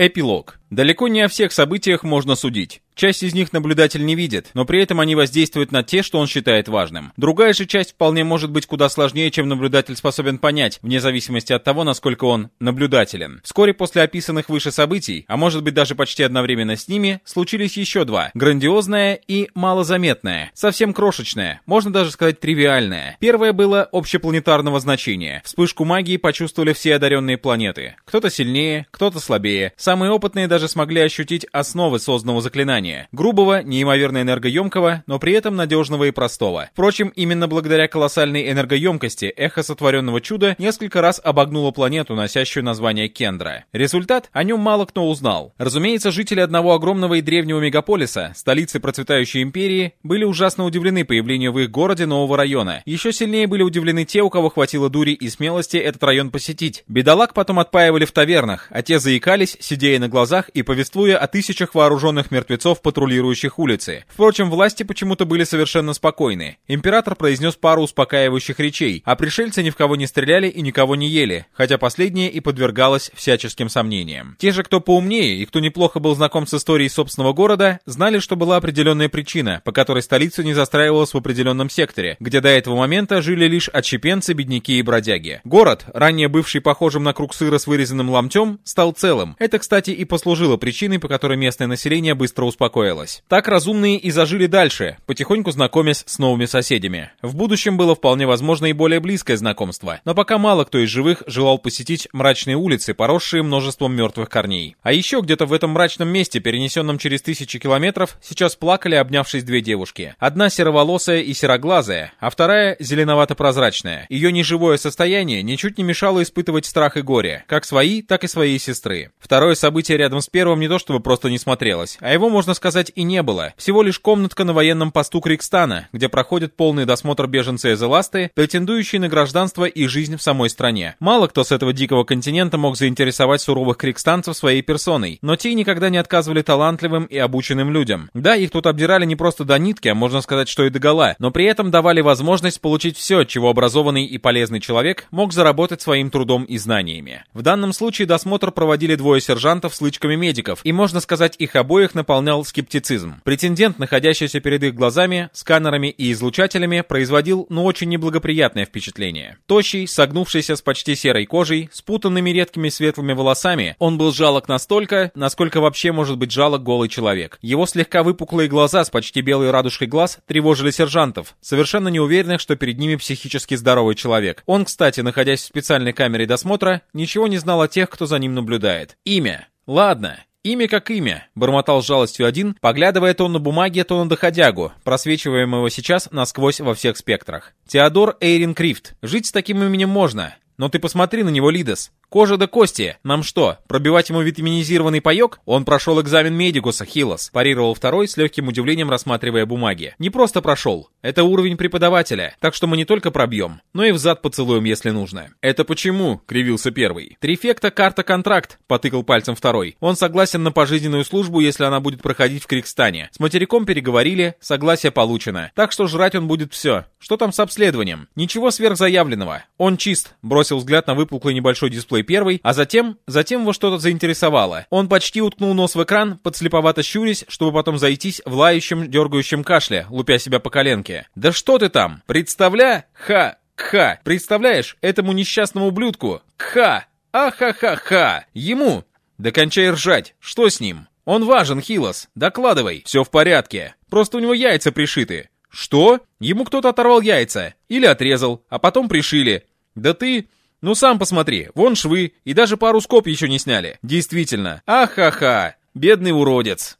Эпилог. Далеко не о всех событиях можно судить. Часть из них наблюдатель не видит, но при этом они воздействуют на те, что он считает важным. Другая же часть вполне может быть куда сложнее, чем наблюдатель способен понять, вне зависимости от того, насколько он наблюдателен. Вскоре после описанных выше событий, а может быть даже почти одновременно с ними, случились еще два. Грандиозное и малозаметное. Совсем крошечное, можно даже сказать тривиальное. Первое было общепланетарного значения. Вспышку магии почувствовали все одаренные планеты. Кто-то сильнее, кто-то слабее. Самые опытные даже смогли ощутить основы созданного заклинания. Грубого, неимоверно энергоемкого, но при этом надежного и простого. Впрочем, именно благодаря колоссальной энергоемкости эхо сотворенного чуда несколько раз обогнуло планету, носящую название Кендра. Результат о нем мало кто узнал. Разумеется, жители одного огромного и древнего мегаполиса, столицы процветающей империи, были ужасно удивлены появлению в их городе нового района. Еще сильнее были удивлены те, у кого хватило дури и смелости этот район посетить. Бедолаг потом отпаивали в тавернах, а те заикались, сидея на глазах и повествуя о тысячах вооруженных мертвецов патрулирующих улицы. Впрочем, власти почему-то были совершенно спокойны. Император произнес пару успокаивающих речей, а пришельцы ни в кого не стреляли и никого не ели, хотя последнее и подвергалось всяческим сомнениям. Те же, кто поумнее и кто неплохо был знаком с историей собственного города, знали, что была определенная причина, по которой столица не застраивалась в определенном секторе, где до этого момента жили лишь отщепенцы, бедняки и бродяги. Город, ранее бывший похожим на круг сыра с вырезанным ломтем, стал целым. Это, кстати, и послужило причиной, по которой местное население быстро успокоилось. Так разумные и зажили дальше, потихоньку знакомясь с новыми соседями. В будущем было вполне возможно и более близкое знакомство, но пока мало кто из живых желал посетить мрачные улицы, поросшие множеством мертвых корней. А еще где-то в этом мрачном месте, перенесенном через тысячи километров, сейчас плакали, обнявшись две девушки. Одна сероволосая и сероглазая, а вторая зеленовато-прозрачная. Ее неживое состояние ничуть не мешало испытывать страх и горе, как свои, так и своей сестры. Второе событие рядом с первым не то чтобы просто не смотрелось, а его можно сказать, и не было. Всего лишь комнатка на военном посту Крикстана, где проходит полный досмотр беженца из Эласты, претендующие на гражданство и жизнь в самой стране. Мало кто с этого дикого континента мог заинтересовать суровых крикстанцев своей персоной, но те никогда не отказывали талантливым и обученным людям. Да, их тут обдирали не просто до нитки, а можно сказать, что и до гола, но при этом давали возможность получить все, чего образованный и полезный человек мог заработать своим трудом и знаниями. В данном случае досмотр проводили двое сержантов с лычками медиков, и можно сказать, их обоих наполнял скептицизм. Претендент, находящийся перед их глазами, сканерами и излучателями, производил, ну, очень неблагоприятное впечатление. Тощий, согнувшийся с почти серой кожей, спутанными редкими светлыми волосами, он был жалок настолько, насколько вообще может быть жалок голый человек. Его слегка выпуклые глаза с почти белой радужкой глаз тревожили сержантов, совершенно неуверенных, что перед ними психически здоровый человек. Он, кстати, находясь в специальной камере досмотра, ничего не знал о тех, кто за ним наблюдает. Имя. Ладно, «Имя как имя», — бормотал с жалостью один, поглядывая то на бумаге, то на доходягу, просвечиваемого сейчас насквозь во всех спектрах. Теодор Эйрин Крифт. Жить с таким именем можно. Но ты посмотри на него, Лидос. Кожа до кости. Нам что, пробивать ему витаминизированный паёк? Он прошел экзамен медикуса, Хилос. Парировал второй с легким удивлением, рассматривая бумаги. Не просто прошел. Это уровень преподавателя. Так что мы не только пробьем, но и взад поцелуем, если нужно. Это почему? Кривился первый. Трифекта карта-контракт, потыкал пальцем второй. Он согласен на пожизненную службу, если она будет проходить в Крикстане. С материком переговорили, согласие получено. Так что жрать он будет все. Что там с обследованием? Ничего сверхзаявленного. Он чист. Бросил взгляд на выпуклый небольшой дисплей Хемингуэй первый, а затем, затем его что-то заинтересовало. Он почти уткнул нос в экран, подслеповато щурясь, чтобы потом зайтись в лающем, дергающем кашле, лупя себя по коленке. «Да что ты там? Представля? Ха! Кха! Представляешь, этому несчастному! Ахахаха! Ему! Да кончай ржать! Что с ним? Он важен, Хилос! Докладывай! Все в порядке! Просто у него яйца пришиты!» «Что? Ему кто-то оторвал яйца. Или отрезал, а потом пришили. Да ты... Ну сам посмотри, вон швы, и даже пару скоб еще не сняли. Действительно, ахаха, бедный уродец.